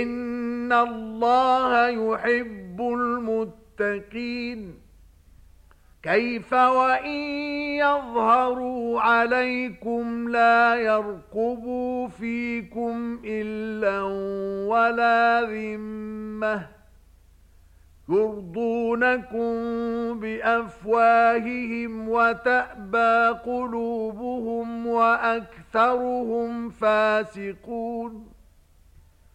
ان الله يحب المتقين كيف وان يظهروا عليكم لا يرقبوا فيكم الا ولا ذمه يرضونكم بافواههم وتأبى قلوبهم واكثرهم فاسقون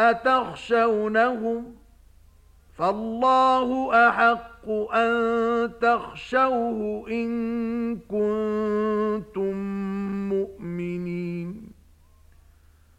أتخشونهم؟ فالله أحق أن تخشوه إن